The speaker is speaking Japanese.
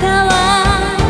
たわ